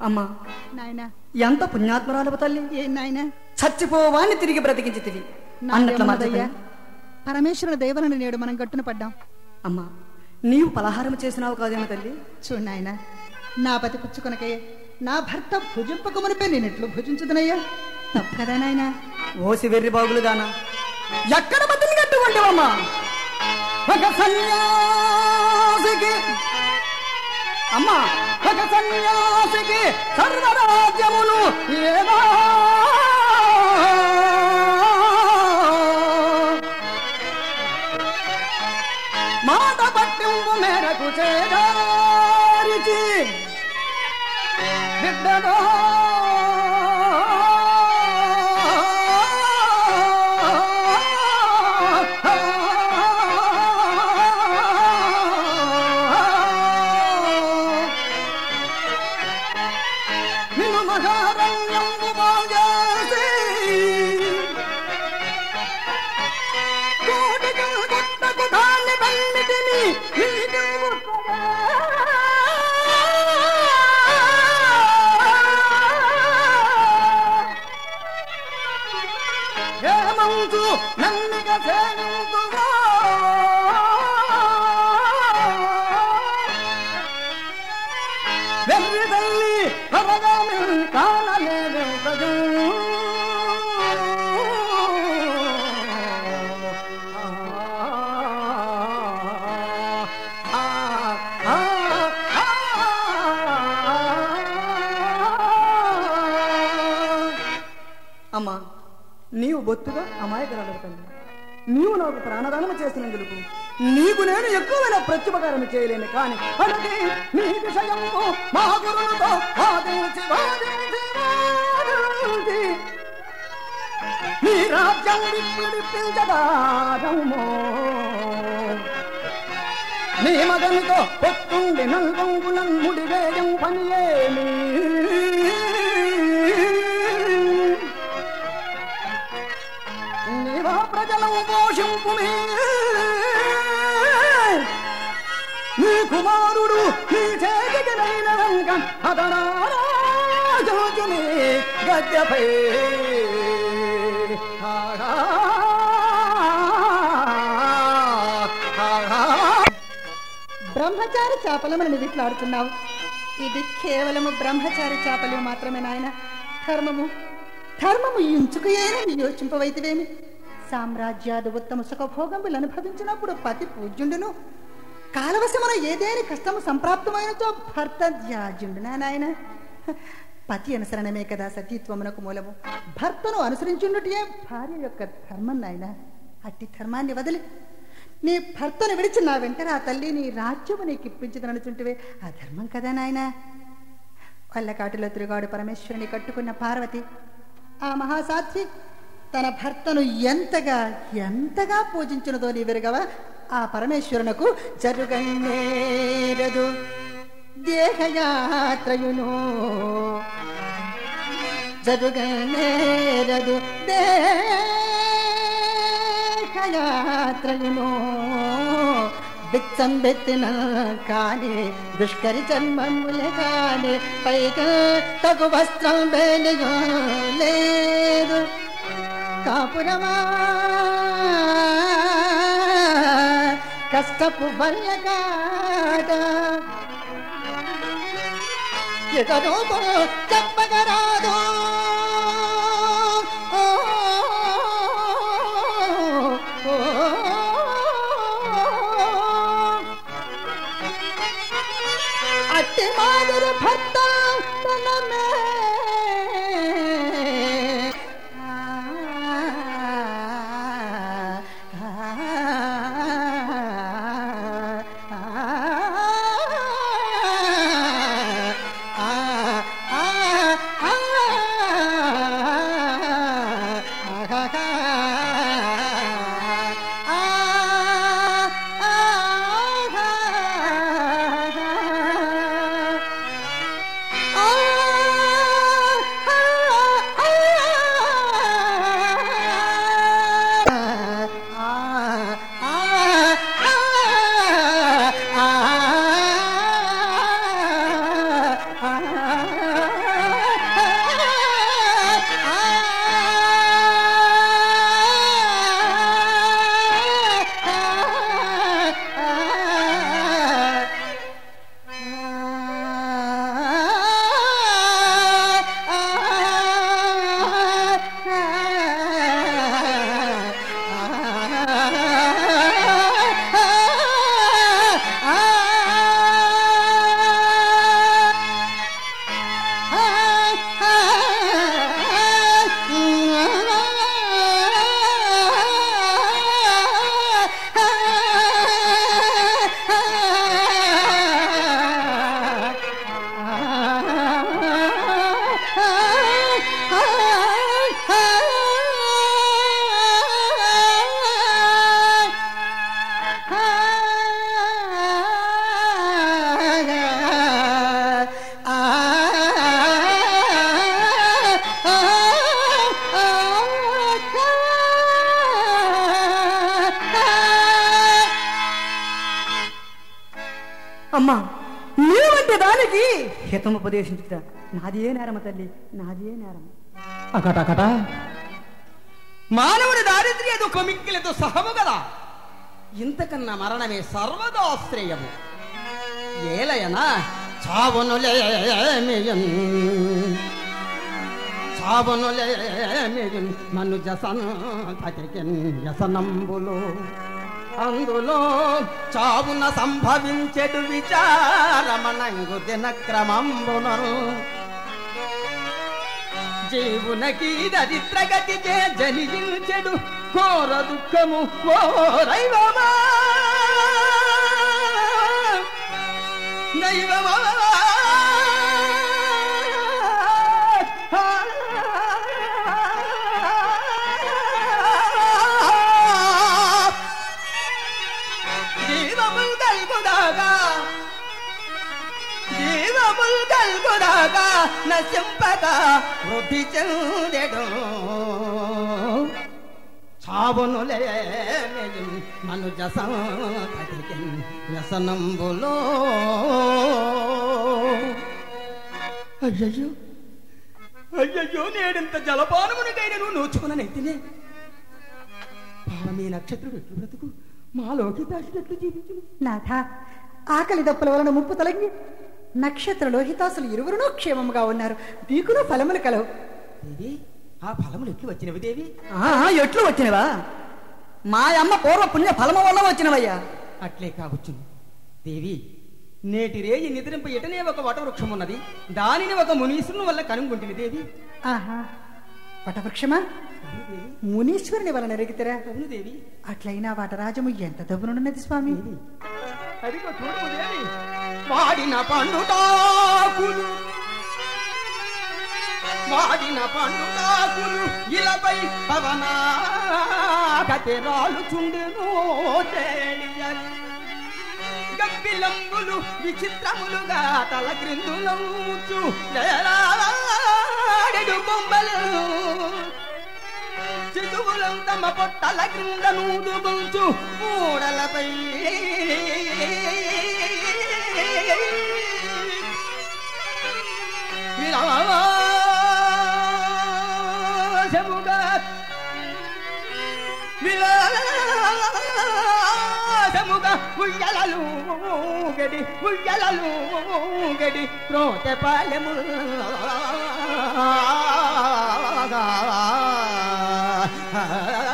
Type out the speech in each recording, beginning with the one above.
అమ్మా. నాయనా. ఎంత పుణ్యాత్మరాలు తల్లి? ఏం నాయనా. చచ్చిపోవాన్ని తిరిగి బ్రతికించితివి అన్నట్లు మర్చిపోయి పరమేశ్వరుని దైవలను నేడు మనం గట్టున పడ్డాం. అమ్మా నీవు పలహారం చేసినావు కాదేమో తల్లి? చూడు నాయనా నా పతి పుచ్చుకొనకే నా భర్త భుజింపక మునిపే నేను ఎట్లు భుజించుదనయ్యా? తప్పు కదా నాయనా. ఓసి వెర్రి బాగులు దానా? ఎక్కడ బతిని కట్టుకుంటావమ్మా ఒక సన్యాసికి అమ్మ ఒక సన్యాసికి సర్వరాజ్యములు ఏదో మాట పట్టింపు మేరకు చేదారిచి బిడ్డగా ఏమంచు నన్నిగ సేనుతువా బొత్తుగా అమాయకురాలు తల్లి నీవు నాకు ప్రాణదానం చేసినందుకు నీకు నేను ఎక్కువైన ప్రత్యుపకారం చేయలేను కానీ అలాగే నీ విషయము మా గురులతో నీ రాజ్యం విడిపించదారము నీ మగనితో పొత్తుండి నల్గొంగులం ముడివేయం పని ఏమీ ప్రజలను పోషింపు నీ కుమారుడు నీ చేతికి నైనంక గద్దెపై. బ్రహ్మచారి చేపలమని నువ్వు ఇది కేవలము బ్రహ్మచారి చేపలు మాత్రమే నాయన. ధర్మము ధర్మము ఇంచుకు ఏనని యోచింపవైతివేమి? సామ్రాజ్యాది ఉత్తమ సుఖభోగములు అనుభవించినప్పుడు పతి పూజ్యుండును. కాలవశమున ఏదేని కష్టము సంప్రాప్తమైనతో భర్త ధ్యాజ్యుండు నాయన. పతి అనుసరణమే కదా సతీత్వమునకు మూలము. భర్తను అనుసరించుండుటే భార్య యొక్క ధర్మం నాయన. అట్టి ధర్మాన్ని వదిలి. నీ భర్తను విడిచి నా వెంట ఆ తల్లి నీ రాజ్యము నీకు ఇప్పించదనుచుంటివే ఆ ధర్మం కదా నాయన. వల్లకాటిలో తిరుగాడు పరమేశ్వరుని కట్టుకున్న పార్వతి. ఆ మహాసాధ్వి తన భర్తను ఎంతగా ఎంతగా పూజించినదో నీవెరగవా? ఆ పరమేశ్వరునకు జరుగన్నేరదు దేహయాత్రయును. జరుగనేరదు దేహయాత్రయును. బిచ్చం బెత్తిన కాని దుష్కరి జన్మములే కాని పైగా తగు వస్త్రం లేదు. కాపురమా? కష్టపు బల్లగాడ ఎదరో చెప్పగరాదు హితముపదేశించుట నాదే నేరమ తల్లి నాదే నేరం అకటకట మానవుడి దారిద్ర్య దుఃఖ మిక్కిలతో సహము కదా. ఇంతకన్నా మరణమే సర్వదాశ్రయము ఏలయనా చావునులేమియన్ చావునులేమియన్ మనుజ సంతతికిన్ వ్యసనంబులు అందులో చావున సంభవించెడు విచారమనంగు దినక్రమంబునరు జీవునకి దరిద్రగతి జనించెడు ఘోర దుఃఖము ఓరైవమా దైవమా. కల్పుడాగా కల్పుదాగా జీవముల్ కల్పుదాగా నశింపక వృద్ధి చెందెడు చావునులే మనుజ సంతతికి వ్యసనంబులో. అయ్యయ్యో అయ్యయ్యో నేడింత జలపానమునికైనను నోచుకున్న నెత్తినే పావమే నక్షత్రుడు ఎట్లు బ్రతుకు? మాలోకి దాచినట్లు జీవించును నాథ ఆకలి దప్పుల వలన ముప్పు తొలగి నక్షత్ర లోహితాసులు ఇరువురునూ క్షేమముగా ఉన్నారు. దీకును ఫలములు కలవు. దేవి ఆ ఫలములు ఎట్లు వచ్చినవి దేవి? ఎట్లు వచ్చినవా? మా అమ్మ పూర్వ పుణ్య ఫలము వల్ల వచ్చినవయ్యా. అట్లే కావచ్చును దేవి నేటి రేయి నిద్రింప ఎటనే ఒక వటవృక్షం ఉన్నది దానిని ఒక మునీశ్వరుని వల్ల కనుగొంటిని దేవి. ఆహా వటవృక్షమా? మునీశ్వరుని వలన ఎరిగితేరా అట్లయినా వాటరాజము ఎంత దబ్బునున్నది స్వామి? వాడిన పండుటాకులు. వాడిన పండుటాకులు ఇలపై పవనాగతి రాలుచుండెను తేలియని. గబ్బిలంబులు విచిత్రములుగా తల క్రిందులవుచు వేలాడెడు బొమ్మలు చితువులం తమ పొట్టల క్రింద నూదుగుంచు మూడలపై. విలాసముగా. విలాసముగా ఉయ్యలలు గడి ఉయ్యలలు గడి ప్రోత ha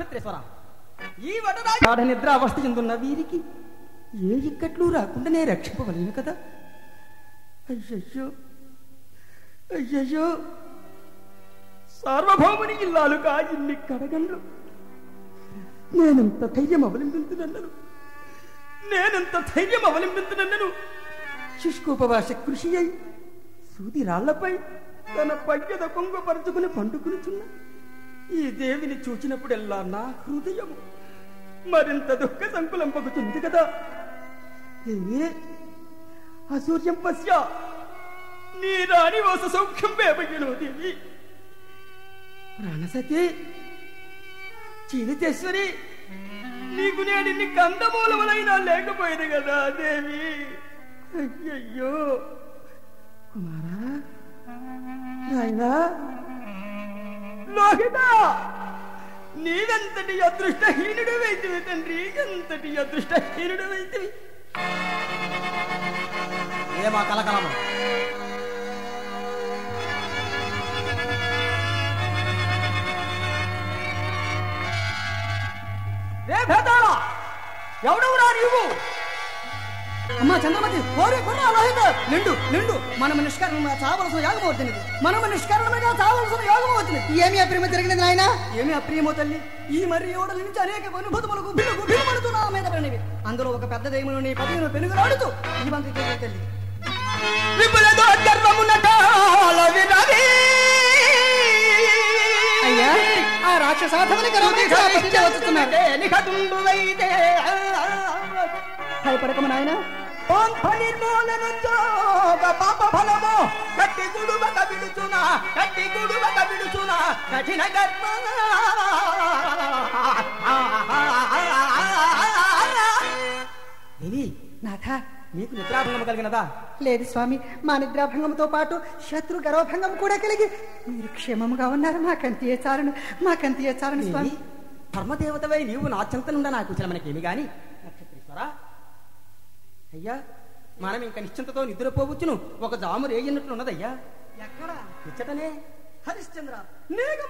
నక్షత్రేశ్వర. ఈ వటరాజ నిద్ర అవస్థ చెందున్న వీరికి ఏ ఇక్కట్లు రాకుండానే రక్షింపవలేను కదా. అయ్యయ్యో అయ్యయ్యో. సార్వభౌముని ఇల్లాలుగా ఇన్ని కడగండ్లు నేనెంత ధైర్యం అవలంబింతునన్నను? నేనెంత ధైర్యం అవలంబింతునన్నను? శుష్కోపవాస కృషి అయి సూది రాళ్ళపై తన పయ్యద కొంగపరుచుకుని పండుకునిచున్నా. ఈ దేవిని చూచినప్పుడెల్లా నా హృదయం మరింత దుఃఖ సంకులం పగుతుంది కదా? దేవి అసూర్యం పశ్య నీ రాణి వాస సౌఖ్యం వేపగిను దేవి. ప్రాణసతి చీనితేశ్వరి నీకు నేడిన్ని కందమూలములైనా లేకపోయేది కదా దేవి. అయ్యయ్యో. కుమారా నాయనా లోహిత నీవెంతటి అదృష్టహీనుడు వైద్యువి తండ్రి? ఎంతటి అదృష్టహీనుడు వైద్యువి ఏమా కలకలము రే భేదాళ ఎవడవురా నీవు? అమ్మా చంద్రమతి కోరి కొన్న లోహిత నిండు నిండు మనము నిష్కరణంగా చావలసిన యాగం అవుతుంది మనము నిష్కరణంగా చావలసిన యాగం అవుతుంది ఏమి అప్రేమ జరిగినది నాయన ఏమి అప్రియమో తల్లి ఈ మరి ఓడల నుంచి అనేక అనుభూతములకు బిల్లుకు బిల్లుపడుతూ నా మీద పడినవి అందులో ఒక పెద్ద దైమును నీ పదవిను పెనుగులాడుతూ ఈ బంతి తల్లి. అయ్యా ఆ రాక్షసాధముని వచ్చుతున్నారు నిఘటుండువైతే. భయపడకము నాయన పాంప నిర్మూలన జోగ పాప ఫలము కట్టి గుడువక విడుచున కట్టి గుడువక విడుచున కఠిన కర్మ దేవి నాథ మీకు నిద్రాభంగం కలిగినదా లేదు స్వామి మా నిద్రాభంగంతో పాటు శత్రు గర్వభంగం కూడా కలిగి మీరు క్షేమముగా ఉన్నారు. మాకంతియే చాలను మాకంతియే చాలను స్వామి. దేవి ధర్మదేవతవై నీవు నా చింతనుండ నాకు మనకేమి గాని? నక్షత్రేశ్వరా అయ్యా మనం ఇంకా నిశ్చింతతో నిద్రపోవచ్చును ఒక జాము రేగినట్లున్నదయ్యా ఎక్కడ? ఇచ్చటనే. హరిశ్చంద్ర. నీకు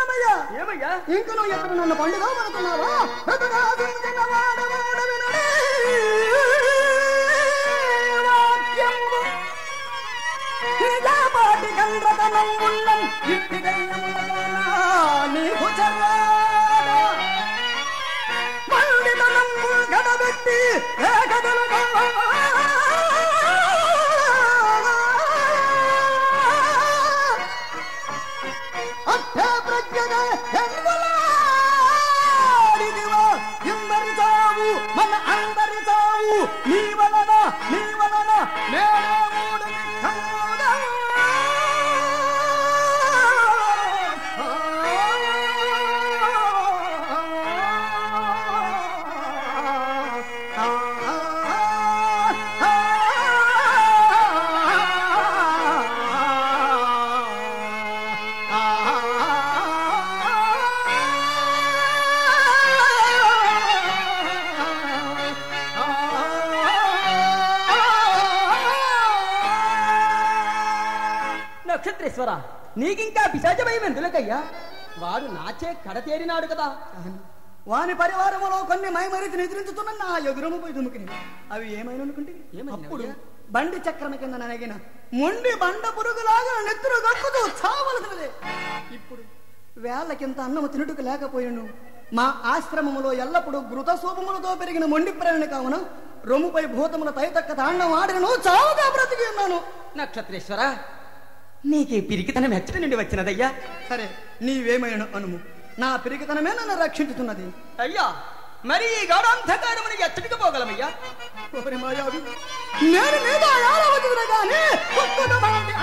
ఏమయ్యా ఏమయ్యా? ఇంక నువ్వు ఎక్కడ నన్ను పండుగ పడుతున్నావా బ్రతుకాదించిన నీకింకా పిశాచ భయం ఎందులకయ్యా వాడు నాచే కడతేరినాడు కదా. వాని పరివారములో కొన్ని మైమరిచి నిద్రించుతున్న నా ఎదురుము పోయి దుముకిని. అవి ఏమైనా అనుకుంటే అప్పుడు బండి చక్రమ కింద ననగిన మొండి బండ పురుగులాగా నెత్తురు గక్కుతూ చావలసినదే. ఇప్పుడు వేళ్ళకింత అన్నము తినుటకు లేకపోయిను మా ఆశ్రమములో ఎల్లప్పుడూ ఘృత సూపములతో పెరిగిన మొండి ప్రాణి కావున రొమ్ముపై భూతముల తైతక్క తాండం ఆడినను చావుగా బ్రతికి ఉన్నాను. నక్షత్రేశ్వర నీకే పిరికితనం ఎచ్చట నుండి వచ్చినదయ్యా? సరే నీవేమైనా అనుము. నా పిరికితనమే నన్ను రక్షించుతున్నది. అయ్యా మరి ఈ గౌడాంధకారముని ఎచ్చటికి పోగలమయ్యా? ఒకరి మాయావి నేను మీద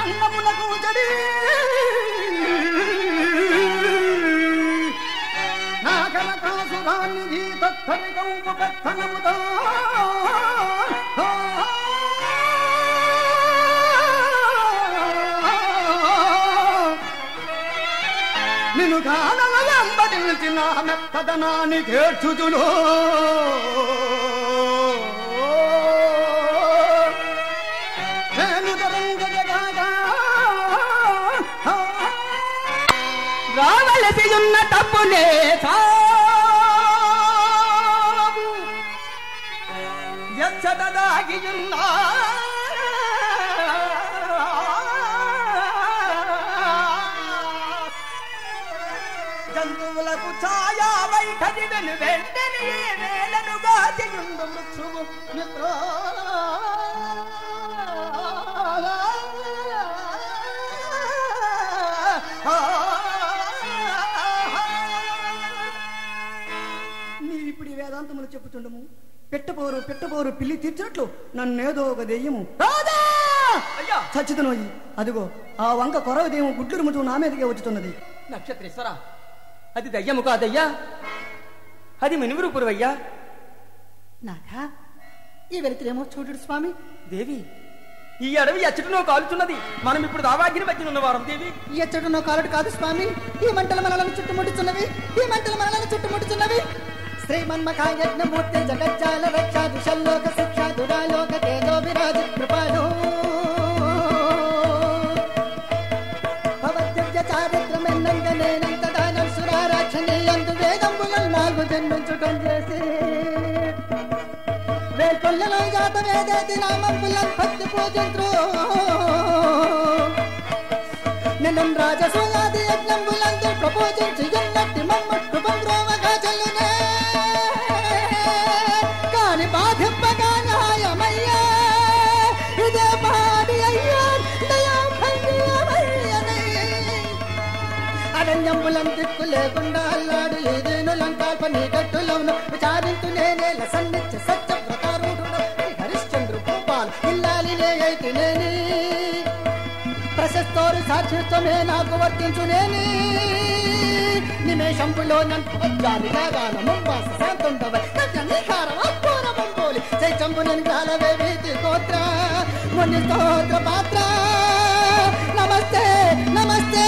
అన్నమునకు జడి పెత్తనముదా నిన్ను కానలంబడించిన మెత్తదనాన్ని కేర్చుచును నేను రావలసి ఉన్న తప్పులే సాగు ఎచ్చట దాగియున్నా వైఖరి వెను వెంటనే వేలనుగా దిగుండు మృత్యువు మిత్ర ఈ వేదాంతములు చెప్పుచుండము. పెట్టబోరు పెట్టబోరు పిల్లి తీర్చినట్లు నన్నేదో ఒక దెయ్యము. రాదా చచ్చితనోయి అదిగో ఆ వంక కొరవ దెయ్యం గుడ్లు రుముతూ నా మీదకే వచ్చుతున్నది. నక్షత్రేశ్వర అది దయ్యము కాదయ్యా? అది మినుగురుపురవయ్యా నాథ ఈ వెళితేమో చూడు స్వామి. దేవి ఈ అడవి ఎచ్చటనో కాలుతున్నది. మనం ఇప్పుడు దావాగ్ని మధ్య ఉన్నవారం దేవి. ఎచ్చడునో కాలడు కాదు స్వామి. ఈ మంటల మనలను చుట్టుముట్టుచున్నవి ఈ మంటల మనలను చుట్టుముట్టుచున్నవి శ్రీమన్మఖాయజ్ఞమూర్తి జగజ్జాల రక్షా దిశల్లోక శిక్ష దురాలోక తేజో విరాజ కృపాలు. భవద్దివ్య చారిత్రమెన్నంగ నేనంత అందు వేదంబులను నాలుగు జన్మించుటం చేసి వేల్కొల్లలో జాత వేదేతి నామంబులను భక్తి పూజించు నిన్నం రాజసూయాది యజ్ఞంబులందు ప్రపోజించి ఎన్నట్టి మమ్మట్టు చెల్లునే కాని బాధ అరణ్యంబులం దిక్కు లేకుండా అల్లాడు ఏదేనులం కాల్పని గట్టులను. విచారించు నేనే లసన్నిచ్చ సత్య ప్రకారుడు హరిశ్చంద్ర భూపాల్ ఇల్లాలినే అయితే నేని. ప్రశస్తోరు సాక్షిత్వమే నాకు వర్తించునేని. నిమేషంపులో నన్ను వజ్రాలి నాగాల ముంబాస శాంతుండవ. నీకారం అపూరవం పోలి. చైచంపు నిన్గాలవే వీతి గోత్ర. ముని స్తోత్ర పాత్ర. నమస్తే నమస్తే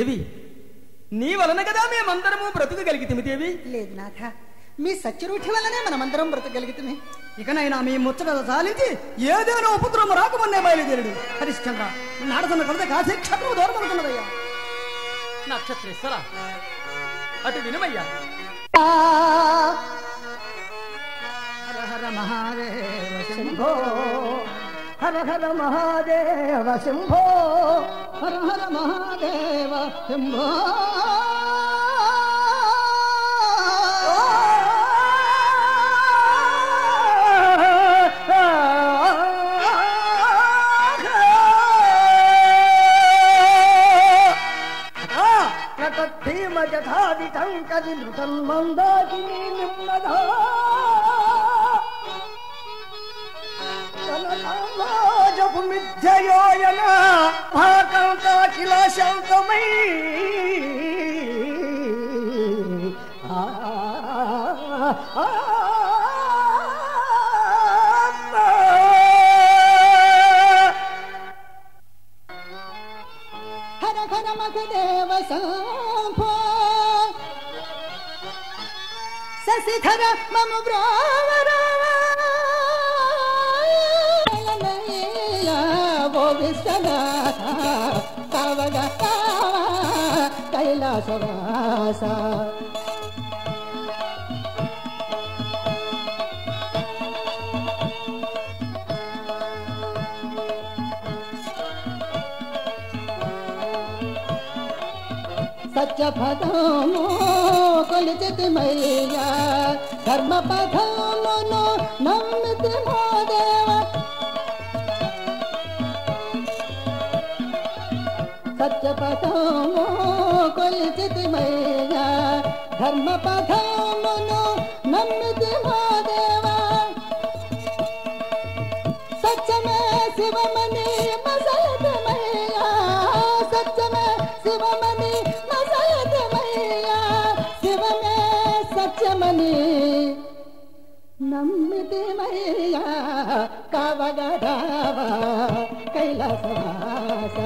దేవి నీ వలన కదా మేమందరము బ్రతుకగలిగితిమి దేవి? లేదు నాథ మీ సత్యరూఢి వల్లనే మనమందరం బ్రతకగలుగుతుంది ఇకనైనా మీ ముచ్చట సాలించి ఏదేనో ఉపద్రవం రాకమున్నే బయలుదేరుడు. హరిశ్చంద్ర నాడుతున్న కవిత కాసే క్షత్రువు దూరమవుతున్నదయ్యా నక్షత్రేశ్వర అటు వినమయ్యా. హర హర మహాదేవ శంభో. హర హర మహాదేవ శంభో హర హర మహాదేవ శంభో ప్రతీమ జథాదితం కది నృతం మందాకిని కనకాంబాజపు మిథ్యయోయన భాకంతాఖిల శంకమై ఆ, ఆ, హర హర మగదేవ సంభో శశిధర మమ ವಿಶ್ವನಾಥ ಕವಗತ ಕೈಲಾಸವಾಸ. सच पदमो कुलचित मैया धर्म पदमो नम ಶರಣ್ಯ ಧರ್ಮ ಪಥಮನು ನಮ್ಮಿತಿ ಮಹಾದೇವ ಸಚ್ಚಮೆ ಶಿವಮನಿ ಮಸಯದ ಮಹಿಯ ಸಚ್ಚಮೆ ಶಿವಮನಿ ಮಸಯದ ಮಹಿಯ ಶಿವಮೇ ಸಚ್ಚಮನಿ ನಮ್ಮಿತಿ ಮಹಿಯ ಕವಗಡವ ಕೈಲಾಸವಾಸ